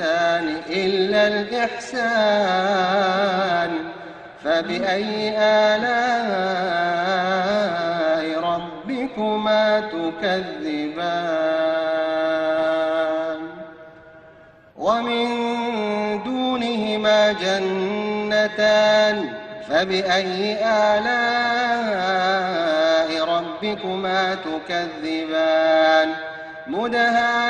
الإحسان إلا الإحسان فبأي آلاء ربكما تكذبان؟ ومن دونهما جنتان فبأي آلاء ربكما تكذبان؟ مدهامتان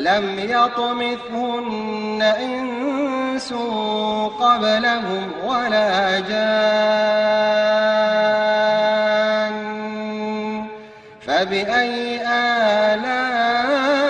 لم يطمثهن إنس قبلهم ولا جان. فبأي آلاء